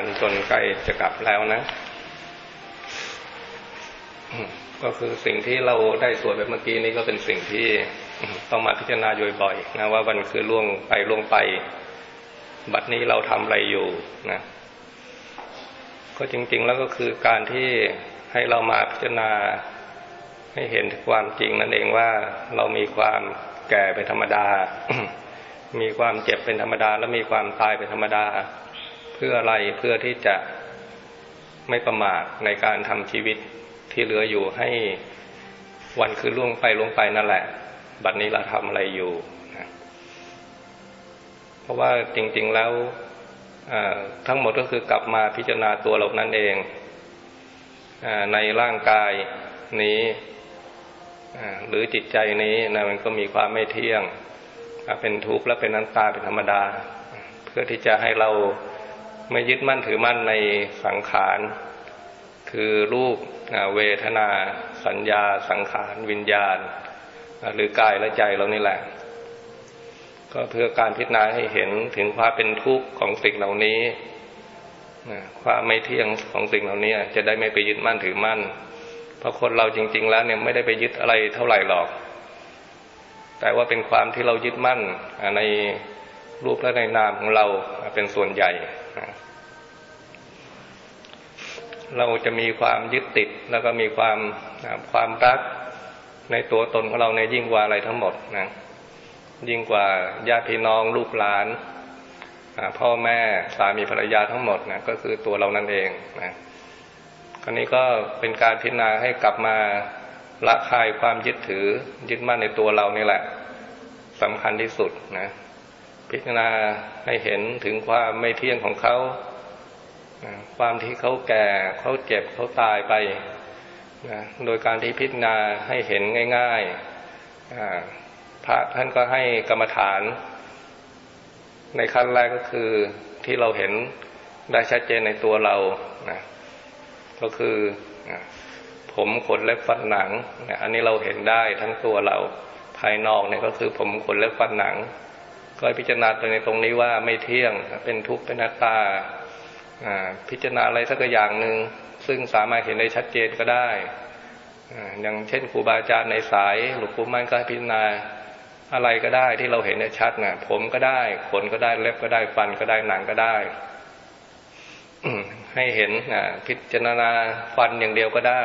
ันจนใกล้จะกลับแล้วนะ ก็คือสิ่งที่เราได้สวดไปเมื่อกี้นี้ก็เป็นสิ่งที่ต้องมาพิจารณาอยู่บ่อยนะว่าวันคือล่วงไปล่วงไป บัดนี้เราทำอะไรอยู่นะก็จริง ๆ แล้วก็คือการที่ให้เรามาพิจารณาให้เห็นความจริงนั่นเองว่าเรามีความแก่เป็นธรรมดา มีความเจ็บเป็นธรรมดา และมีความตายเป็นธรรมดา พื่ออะไรเพื่อที่จะไม่ประมาทในการทำชีวิตที่เหลืออยู่ให้วันคือล่วงไปล่วงไปนั่นแหละ บัดนี้เราทำอะไรอยู่นะเพราะว่าจริง ๆแล้วทั้งหมดก็คือกลับมาพิจารณาตัวเรานั่นเองอในร่างกายนี้หรือจิตใจนี้นะมันก็มีความไม่เที่ยง เป็นทุกข์และเป็นนันตาเป็นธรรมดา เพื่อที่จะให้เรา ไม่ยึดมั่นถือมั่นในสังขาร คือรูปเวทนา สัญญา สังขาร วิญญาณ หรือกายและใจเรานี่แหละ ก็เพื่อการพิจารณาให้เห็นถึงความเป็นทุกข์ของสิ่งเหล่านี้ความไม่เที่ยงของสิ่งเหล่านี้จะได้ไม่ไปยึดมั่นถือมั่น เพราะคนเราจริง ๆ แล้วเนี่ยไม่ได้ไปยึดอะไรเท่าไหร่หรอก แต่ว่าเป็นความที่เรายึดมั่นในรูปและในนามของเราเป็นส่วนใหญ่ เราจะมีความยึดติด แล้วก็มีความความรักในตัวตนของเราในยิ่งกว่าอะไรทั้งหมดนะยิ่งกว่าญาติพี่น้องลูกหลานพ่อแม่สามีภรรยาทั้งหมดนะก็คือตัวเรานั่นเองนะคราวนี้ก็เป็นการพิจารณาให้กลับมาละคายความยึดถือยึดมั่นในตัวเรานี่แหละสำคัญที่สุดนะพิจารณาให้เห็นถึงความไม่เที่ยงของเขา ความที่เขาแก่เขาเจ็บเขาตายไปนะโดยการที่พิจารณาให้เห็นง่ายๆพระท่านก็ให้กรรมฐาน ในขั้นแรกก็คือที่เราเห็นได้ชัดเจนในตัวเรานะก็คือผมขนเล็บฟันหนังอันนี้เราเห็นได้ทั้งตัวเราภายนอกเนี่ยก็คือผมขนเล็บฟันหนัง ก็พิจารณาตัวในตรงนี้ว่าไม่เที่ยงเป็นทุกข์เป็นนัตตา พิจารณาอะไรสักอย่างหนึ่งซึ่งสามารถเห็นได้ชัดเจนก็ได้อย่างเช่นครูบาอาจารย์ในสายหลวงปู่มั่นก็พิจารณาอะไรก็ได้ที่เราเห็นได้ชัดนะผมก็ได้ขนก็ได้เล็บก็ได้ฟันก็ได้หนังก็ได้ให้เห็นพิจารณาฟันอย่างเดียวก็ได้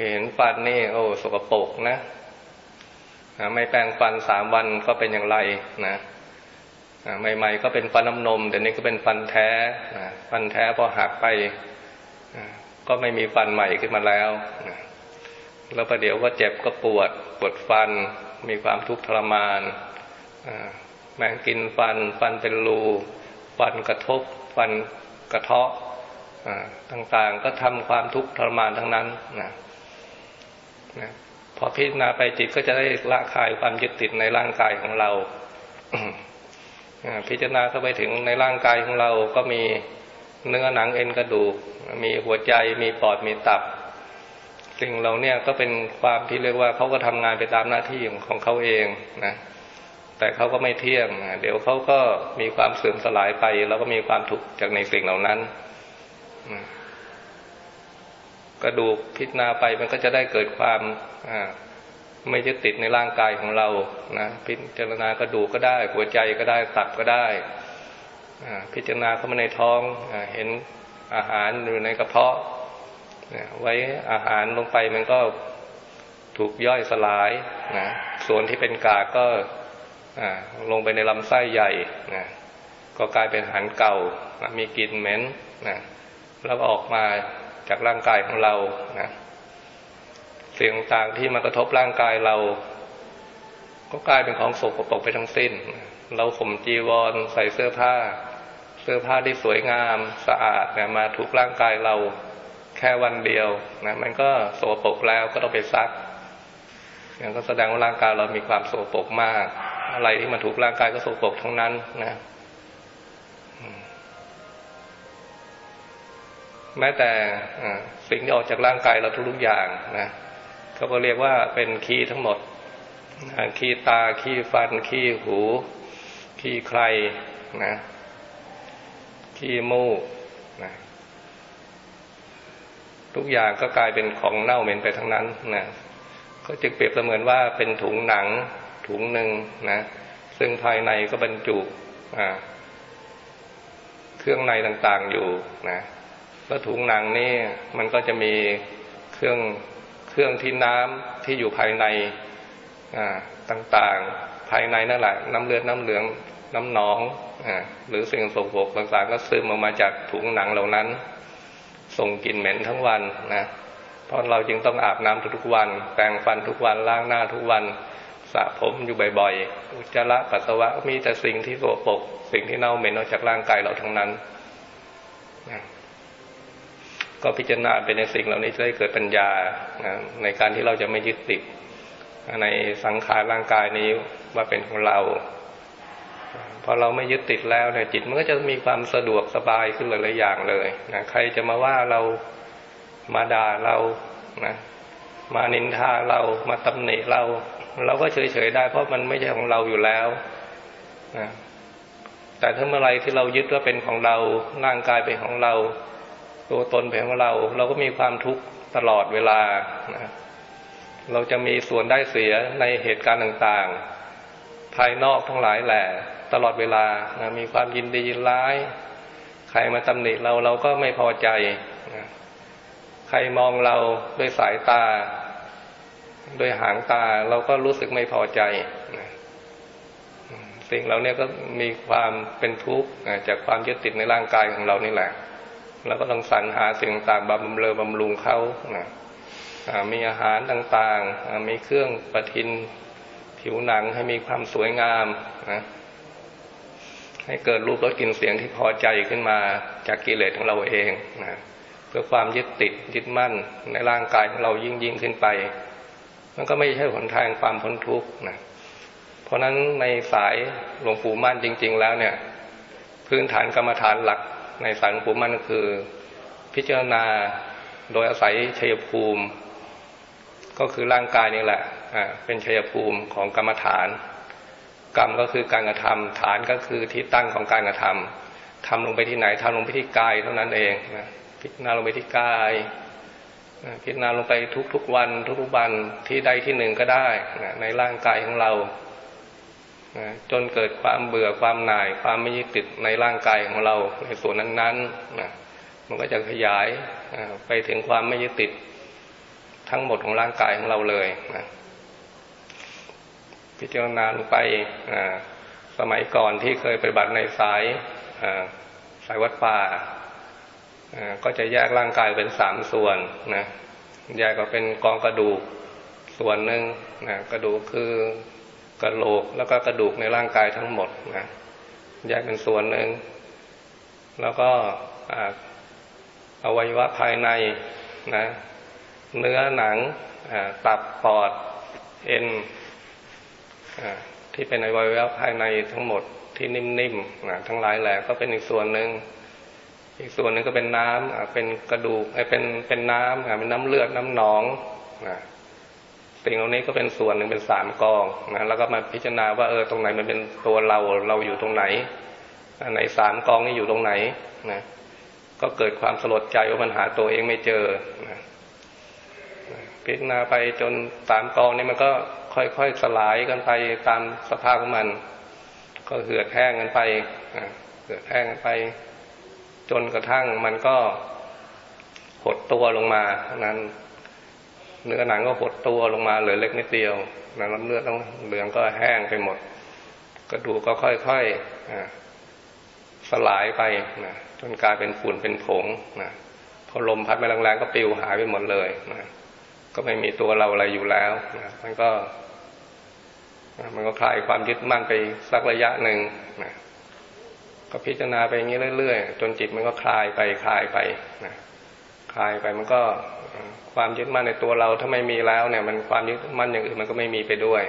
เห็นฟันนี่ โอ้สกปรกนะไม่แปรงฟันสามวันก็เป็นอย่างไรนะ ใหม่ ๆ ก็เป็นฟันน้ำนมแต่นี้ก็เป็นฟันแท้ฟันแท้พอหักไปก็ไม่มีฟันใหม่ขึ้นมาแล้วแล้วประเดี๋ยวก็เจ็บก็ปวดปวดฟัน มีความทุกข์ทรมานแมงกินฟัน ฟันเป็นรูฟันกระทบ ฟันกระเทาะต่างๆ ก็ทำความทุกข์ทรมานทั้งนั้นนะนะพอพิจารณาไปจิตก็จะได้ละคายความยึดติดในร่างกายของเรา พิจารณาเข้าไปถึงในร่างกายของเราก็มีเนื้อหนังเอ็นกระดูก มีหัวใจมีปอดมีตับสิ่งเราเนี่ยก็เป็นความที่เรียกว่าเขาก็ทำงานไปตามหน้าที่ของเขาเองนะแต่เขาก็ไม่เที่ยง เดี๋ยวเขาก็มีความเสื่อมสลายไป แล้วก็มีความทุกข์จากในสิ่งเหล่านั้นกระดูกพิจารณาไปมันก็จะได้เกิดความ ไม่ยึดติดในร่างกายของเรานะพิจารณากระดูกก็ได้ หัวใจก็ได้ตับก็ได้ พิจารณาเข้ามาในท้องเห็นอาหารอยู่ในกระเพาะไว้อาหารลงไปมันก็ถูกย่อยสลายนะส่วนที่เป็นกากก็ลงไปในลำไส้ใหญ่นะก็กลายเป็นอาหารเก่ามีกลิ่นเหม็นนะแล้วออกมาจากร่างกายของเรานะ เสียงต่างที่มากระทบร่างกายเรา ก็กลายเป็นของโสกปรกไปทั้งสิ้น เราข่มจีวรใส่เสื้อผ้า เสื้อผ้าที่สวยงามสะอาดเนี่ยมาถูกร่างกายเราแค่วันเดียวนะมันก็โสปรกแล้วก็ต้องไปซักอย่างก็แสดงว่าร่างกายเรามีความโสปรกมาก อะไรที่มาถูกร่างกายก็โสปรกทั้งนั้นนะแม้แต่สิ่งที่ออกจากร่างกายเราทุกๆอย่างนะ ก็เรียกว่าเป็นขี้ทั้งหมดขี้ตาขี้ฟันขี้หูขี้ใครนะขี้มูกนะทุกอย่างก็กลายเป็นของเน่าเหม็นไปทั้งนั้นนะก็จึงเปรียบเสมือนว่าเป็นถุงหนังถุงหนึ่งนะซึ่งภายในก็บรรจุเครื่องในต่างๆอยู่นะแล้วถุงหนังนี่มันก็จะมีเครื่อง เครื่องที่น้ำที่อยู่ภายในต่างๆ ภายในนั่นแหละน้ำเลือดน้ำเหลืองน้ำหนองอหรือสิ่งสกปรกต่างๆก็ซึมออกมาจากถุงหนังเหล่านั้น ส่งกลิ่นเหม็นทั้งวันนะเพราะเราจึงต้องอาบน้ำทุกวัน แปรงฟันทุกวันล้างหน้าทุกวันสระผมอยู่บ่อยๆอุจจาระปัสสาวะมีแต่สิ่งที่โสปกสิ่งที่เน่าเหม็นออกจากร่างกายเราทั้งนั้น ก็พิจารณาเป็นในสิ่งเหล่านี้จะได้เกิดปัญญาในการที่เราจะไม่ยึดติดในสังขารร่างกายนี้ว่าเป็นของเราพอเราไม่ยึดติดแล้วเนี่ยจิตมันก็จะมีความสะดวกสบายขึ้นหลายๆอย่างเลยนะใครจะมาว่าเรามาด่าเรานะมานินทาเรามาตำหนิเรา เราก็เฉยๆได้ เพราะมันไม่ใช่ของเราอยู่แล้วนะแต่ถ้าเมื่อไรที่เรายึดว่าเป็นของเราร่างกายเป็นของเรา ตัวตนของเรา เราก็มีความทุกข์ตลอดเวลานะเราจะมีส่วนได้เสียในเหตุการณ์ต่างๆ ภายนอกทั้งหลายแหละตลอดเวลานะมีความยินดียินร้าย ใครมาตำหนิเราเราก็ไม่พอใจนะใครมองเราด้วยสายตา ด้วยหางตาเราก็รู้สึกไม่พอใจนะสิ่งเราเนี่ยก็มีความเป็นทุกข์จากความยึดติดในร่างกายของเรานี่แหละ เราก็ต้องสรรหาสิ่งต่างบำเรอบำรุงเขานะมีอาหารต่างๆ มีเครื่องประทินผิวหนังให้มีความสวยงามนะให้เกิดรูปรสกลิ่นเสียงที่พอใจขึ้นมาจากกิเลสของเราเองนะเพื่อความยึดติดยึดมั่นในร่างกายของเรายิ่งยิ่งขึ้นไป มันก็ไม่ใช่หนทางความพ้นทุกข์นะเพราะนั้นในสายหลวงปู่มั่นจริง ๆ แล้วเนี่ย พื้นฐานกรรมฐานหลัก ในสายหลวงปู่มั่นก็คือ พิจารณาโดยอาศัยชัยภูมิ ก็คือร่างกายนี่แหละเป็นชัยภูมิของกรรมฐาน กรรมก็คือการกระทำฐานก็คือที่ตั้งของการกระทำทำลงไปที่ไหนทำลงไปที่กายเท่านั้นเองนะพิจารณาลงไปที่กายพิจารณาลงไปทุกๆวัน ทุกๆวันที่ใดที่หนึ่งก็ได้นะในร่างกายของเรา จนเกิดความเบื่อความหน่าย ความไม่ยึดติดในร่างกายของเราในส่วนนั้นๆนะมันก็จะขยายไปถึงความไม่ยึดติดทั้งหมดของร่างกายของเราเลยนะพิจารณาลงไปสมัยก่อนที่เคยปฏิบัติในสายสายวัดป่าก็จะแยกร่างกายเป็นสามส่วนนะแยกก็เป็นกองกระดูกส่วนหนึ่งนะกระดูกคือ กระโหลกแล้วก็กระดูกในร่างกายทั้งหมดนะแยกเป็นส่วนหนึ่ง แล้วก็อวัยวะภายในนะเนื้อหนังตับปอดเอ็นที่เป็นอวัยวะภายในทั้งหมดที่นิ่มๆนะทั้งหลายแหละก็เป็นอีกส่วนหนึ่งอีกส่วนหนึ่งก็เป็นน้ำเป็นกระดูกเป็นเป็นน้ำเป็นน้ำเลือดน้ำหนองนะ สิ่งเหล่านี้ก็เป็นส่วนหนึ่งเป็นสามกองนะแล้วก็มาพิจารณาว่าเออตรงไหนมันเป็นตัวเราเราอยู่ตรงไหนในสามกองนี้อยู่ตรงไหนนะก็เกิดความสลดใจว่ามันหาตัวเองไม่เจอนะพิจารณาไปจนสามกองนี้มันก็ค่อยๆสลายกันไปตามสภาพของมัน ก็เหือดแห้งกันไปเหือดแห้งกันไป จนกระทั่งมันก็หดตัวลงมานั้น เนื้อหนังก็หดตัวลงมาเหลือเล็กนิดเดียวน้ำเลือดต้องเหลืองก็แห้งไปหมด กระดูกก็ค่อยๆสลายไปนะจนกลายเป็นฝุ่นเป็นผงนะพอลมพัดมาแรงๆก็ปิวหายไปหมดเลยนะก็ไม่มีตัวเราอะไรอยู่แล้วนะมันก็ มันก็คลายความยึดมั่นไปสักระยะหนึ่งนะก็พิจารณาไปอย่างนี้เรื่อยๆ จนจิตมันก็คลายไปคลายไปนะคลายไปมันก็ ความยึดมั่นในตัวเราถ้าไม่มีแล้วเนี่ย มันความยึดมั่นอย่างอื่นมันก็ไม่มีไปด้วย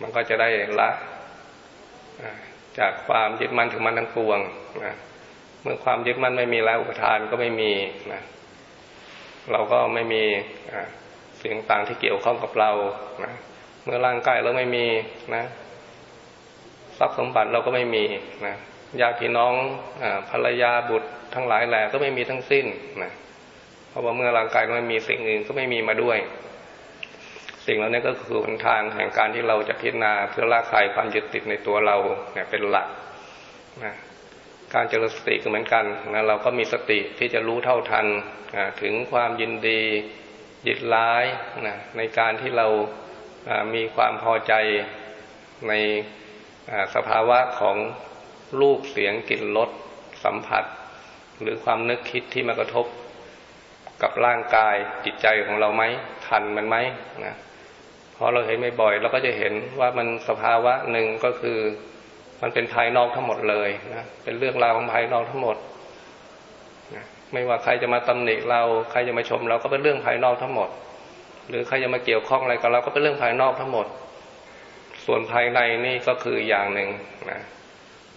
มันก็จะได้ละจากความยึดมั่นถึงมันทั้งปวงนะเมื่อความยึดมั่นไม่มีแล้วอุปทานก็ไม่มีนะเราก็ไม่มีสิ่งต่างที่เกี่ยวข้องกับเรานะเมื่อร่างกายเราไม่มีนะทรัพย์สมบัติเราก็ไม่มีนะญาติพี่น้องอภรรยาบุตรทั้งหลายแหล่ก็ไม่มีทั้งสิ้นนะ ราะว่าเมื่อร่างกายไม่มีสิ่งอื่นก็ไม่มีมาด้วย สิ่งเหล่านี้ก็คือหนทางแห่งการที่เราจะพิจารณาเพื่อละคายความยึดติดในตัวเราเนี่ยเป็นหลักนะการเจริญสติก็เหมือนกันนะเราก็มีสติที่จะรู้เท่าทันถึงความยินดียิดร้ายนะในการที่เรามีความพอใจในสภาวะของรูปเสียงกลิ่นรสสัมผัส หรือความนึกคิดที่มากระทบ กับร่างกายจิตใจของเราไหมทันมันไหมนะพอเราเห็นไม่บ่อยเราก็จะเห็นว่ามันสภาวะหนึ่งก็คือ มันเป็นภายนอกทั้งหมดเลยนะเป็นเรื่องราวของภายนอกทั้งหมดนะไม่ว่าใครจะมาตำหนิเราใครจะมาชมเราก็เป็นเรื่องภายนอกทั้งหมด หรือใครจะมาเกี่ยวข้องอะไรกับเราก็เป็นเรื่องภายนอกทั้งหมด ส่วนภายในนี่ก็คืออย่างหนึ่งนะ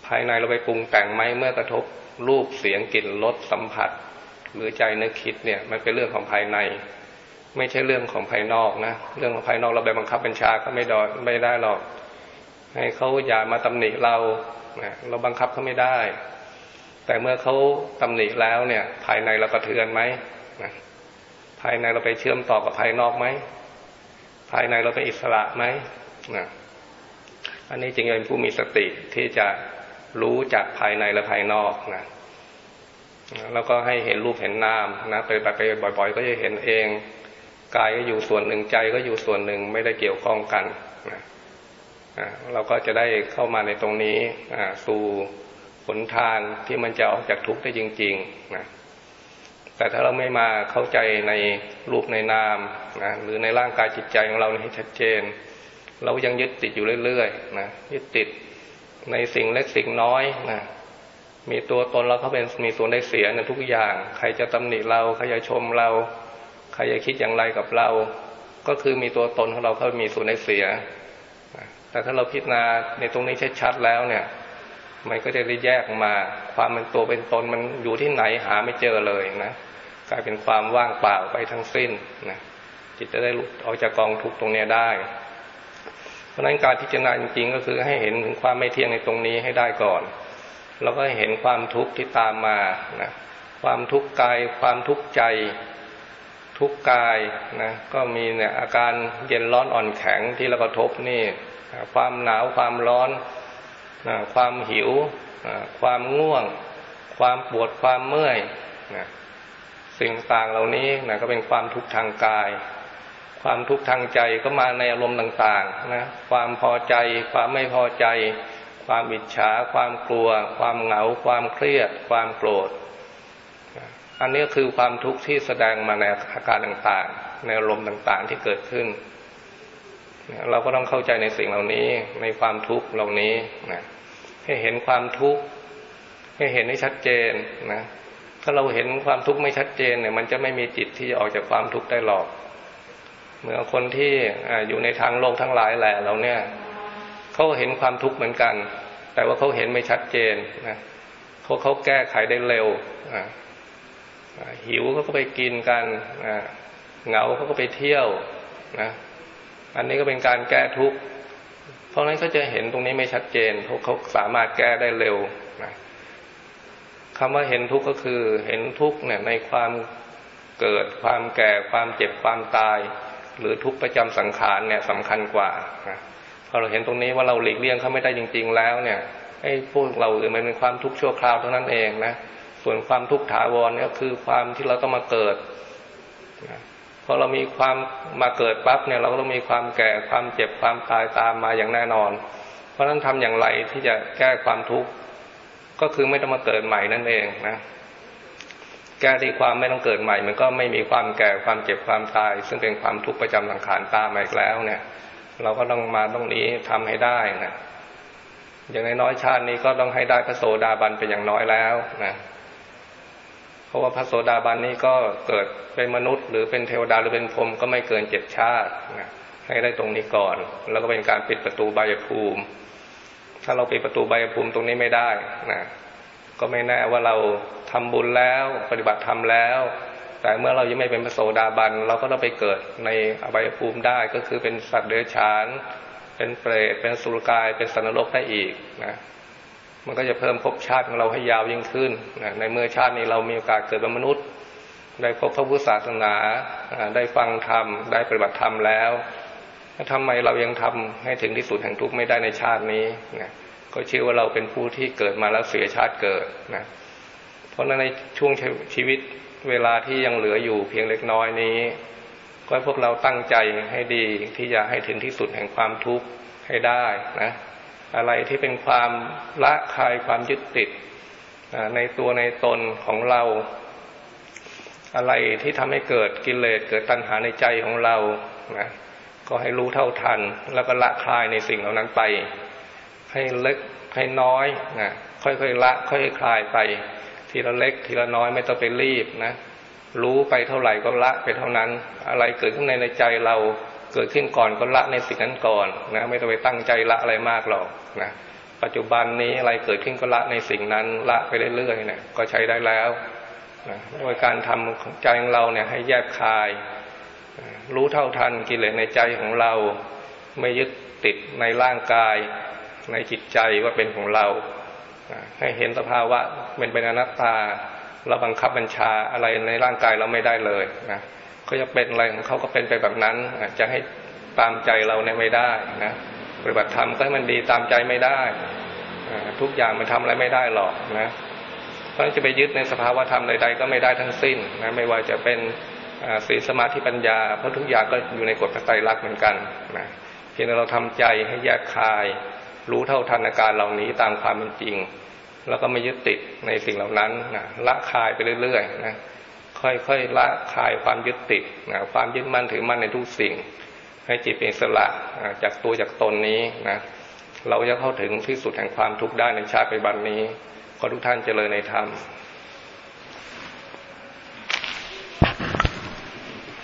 ภายในเราไปปรุงแต่งไหมเมื่อกระทบรูปเสียงกลิ่นรสสัมผัส หรือใจนึกคิดเนี่ยมันเป็นเรื่องของภายใน ไม่ใช่เรื่องของภายนอกนะเรื่องของภายนอกเราไปบังคับบัญชาก็ไม่ดอยไม่ได้หรอก ให้เขาอย่ามาตำหนิเราเราบังคับเขาไม่ได้ แต่เมื่อเขาตำหนิแล้วเนี่ย ภายในเรากระเทือนไหมภายในเราไปเชื่อมต่อกับภายนอกไหมภายในเราเป็นอิสระไหมนะอันนี้จึงเป็นผู้มีสติที่จะรู้จากภายในและภายนอกนะ แล้วก็ให้เห็นรูปเห็นนามนะไปไปบ่อย ๆ ก็จะเห็นเองกายก็อยู่ส่วนหนึ่งใจก็อยู่ส่วนหนึ่งไม่ได้เกี่ยวข้องกันนะเราก็จะได้เข้ามาในตรงนี้สู่หนทางที่มันจะออกจากทุกข์ได้จริงๆนะแต่ถ้าเราไม่มาเข้าใจในรูปในนามนะหรือในร่างกายจิตใจของเราให้ชัดเจน เรายังยึดติดอยู่เรื่อยๆนะยึดติดในสิ่งเล็กสิ่งน้อยนะ มีตัวตนเราเขาเป็นมีส่วนได้เสียในทุกอย่าง ใครจะตำหนิเราใครจะชมเรา ใครจะคิดอย่างไรกับเรา ก็คือมีตัวตนของเราเขามีส่วนได้เสีย แต่ถ้าเราพิจารณาในตรงนี้ชัดๆแล้วเนี่ย มันก็จะได้แยกมาความเป็นตัวเป็นตนมันอยู่ที่ไหนหาไม่เจอเลยนะกลายเป็นความว่างเปล่าไปทั้งสิ้นนะจิตจะได้หลุดออกจากกองทุกตรงนี้ได้ เพราะนั้นการพิจารณาจริงๆ ก็คือให้เห็นถึงความไม่เที่ยงในตรงนี้ให้ได้ก่อน แล้วก็เห็นความทุกข์ที่ตามมานะความทุกข์กายความทุกข์ใจ ทุกข์กายนะก็มีเนี่ยอาการเย็นร้อนอ่อนแข็งที่เรากระทบนี่ ความหนาวความร้อนความหิวความง่วง ความปวดความเมื่อยสิ่งต่างเหล่านี้นะก็เป็นความทุกข์ทางกาย ความทุกข์ทางใจก็มาในอารมณ์ต่างๆนะความพอใจความไม่พอใจ ความอิจฉา ความกลัว ความเหงา ความเครียด ความโกรธ อันนี้คือความทุกข์ที่แสดงมาในอาการต่างๆ ในอารมณ์ต่างๆที่เกิดขึ้น เราก็ต้องเข้าใจในสิ่งเหล่านี้ในความทุกข์เหล่านี้นะให้เห็นความทุกข์ให้เห็นให้ชัดเจนนะถ้าเราเห็นความทุกข์ไม่ชัดเจนเนี่ย มันจะไม่มีจิตที่จะออกจากความทุกข์ได้หรอก เหมือนคนที่อยู่ในทางโลกทั้งหลายแหละเราเนี่ย เขาเห็นความทุกข์เหมือนกัน แต่ว่าเขาเห็นไม่ชัดเจนนะเขาเขาแก้ไขได้เร็วหิวเขาก็ไปกินกันเหงาเขาก็ไปเที่ยวนะอันนี้ก็เป็นการแก้ทุกข์เพราะนั้นเขาจะเห็นตรงนี้ไม่ชัดเจนเพราะเขาสามารถแก้ได้เร็วนะคำว่าเห็นทุกข์ก็คือเห็นทุกข์เนี่ยในความเกิดความแก่ความเจ็บความตาย หรือทุกข์ประจำสังขารเนี่ยสำคัญกว่านะ พอเราเห็นตรงนี้ว่าเราหลีกเลี่ยงเขาไม่ได้จริง ๆ แล้วเนี่ยไอ้พวกเราอื่นมันเป็นความทุกข์ชั่วคราวเท่านั้นเองนะส่วนความทุกข์ถาวรเนี่ยคือความที่เราต้องมาเกิดพอเรามีความมาเกิดปั๊บเนี่ย เราก็ต้องมีความแก่ความเจ็บความตายตามมาอย่างแน่นอน เพราะนั้นทำอย่างไรที่จะแก้ความทุกข์ก็คือไม่ต้องมาเกิดใหม่นั่นเองนะแก้ที่ความไม่ต้องเกิดใหม่ มันก็ไม่มีความแก่ความเจ็บความตาย ซึ่งเป็นความทุกข์ประจำสังขารตามมาอีกแล้วเนี่ย เราก็ต้องมาตรงนี้ทำให้ได้นะอย่างน้อยชาตินี้ก็ต้องให้ได้พระโสดาบันเป็นอย่างน้อยแล้วนะเพราะว่าพระโสดาบันนี้ก็เกิดเป็นมนุษย์ หรือเป็นเทวดาหรือเป็นพรหมก็ไม่เกินเจ็ดชาตินะให้ได้ตรงนี้ก่อน แล้วก็เป็นการปิดประตูใบภูมิ ถ้าเราปิดประตูใบภูมิตรงนี้ไม่ได้นะก็ไม่แน่ว่าเราทำบุญแล้ว ปฏิบัติธรรมแล้ว แต่เมื่อเรายังไม่เป็นพระโสดาบัน เราก็ต้องไปเกิดในอบายภูมิได้ก็คือเป็นสัตว์เดรัจฉาน เป็นเปรตเป็นสุรกาย เป็นสันนรกได้อีกนะมันก็จะเพิ่มภพชาติของเราให้ยาวยิ่งขึ้นนะในเมื่อชาตินี้เรามีโอกาสเกิดเป็นมนุษย์ ได้พบพระพุทธศาสนา ได้ฟังธรรม ได้ปฏิบัติธรรมแล้วทำไมเรายังทำให้ถึงที่สุดแห่งทุกข์ไม่ได้ในชาตินี้นะก็ชื่อว่าเราเป็นผู้ที่เกิดมาแล้วเสียชาติเกิดนะเพราะในช่วงชีวิต เวลาที่ยังเหลืออยู่เพียงเล็กน้อยนี้ ก็ให้พวกเราตั้งใจให้ดีที่จะให้ถึงที่สุดแห่งความทุกข์ให้ได้นะ อะไรที่เป็นความละคลายความยึดติดในตัวในตนของเรา อะไรที่ทำให้เกิดกิเลสเกิดตัณหาในใจของเรานะก็ให้รู้เท่าทัน แล้วก็ละคลายในสิ่งเหล่านั้นไป ให้เล็กให้น้อยนะค่อยๆละ ค่อยๆคลายไป ทีละเล็ก ทีละน้อยไม่ต้องไปรีบนะ รู้ไปเท่าไหร่ก็ละไปเท่านั้น อะไรเกิดขึ้นในใจเราเกิดขึ้นก่อนก็ละในสิ่งนั้นก่อนนะ ไม่ต้องไปตั้งใจละอะไรมากหรอกนะปัจจุบันนี้อะไรเกิดขึ้นก็ละในสิ่งนั้นละไปเรื่อยๆเนี่ยก็ใช้ได้แล้วนะโดยการทำใจของเราเนี่ยให้แยบคาย รู้เท่าทันกิเลสในใจของเรา ไม่ยึดติดในร่างกาย ในจิตใจว่าเป็นของเรา ให้เห็นสภาวะเป็นเป็นอนัตตาเราบังคับบัญชาอะไรในร่างกายเราไม่ได้เลยนะเขาจะเป็นอะไรของเขาก็เป็นไปแบบนั้นจะให้ตามใจเราในไม่ได้นะปฏิบัติธรรมก็ให้มันดีตามใจไม่ได้ทุกอย่างมันทำอะไรไม่ได้หรอกนะเพราะจะไปยึดในสภาวะธรรมใดๆก็ไม่ได้ทั้งสิ้นนะไม่ว่าจะเป็นศีลสมาธิปัญญา เพราะทุกอย่างก็อยู่ในกฎพระไตรลักษณ์เหมือนกันนะเพียงแต่เราทำใจให้แยกคาย รู้เท่าทันอาการเหล่านี้ตามความเป็นจริง แล้วก็ไม่ยึดติดในสิ่งเหล่านั้นนะละคายไปเรื่อยๆนะค่อยๆละคลายความยึดติดนะความยึดมั่นถือมั่นในทุกสิ่ง ให้จิตเป็นสละจากตัวจากตนนี้นะเราจะเข้าถึงที่สุดแห่งความทุกข์ได้ในชาติปัจจุบันนี้ขอทุกท่านเจริญในธรรม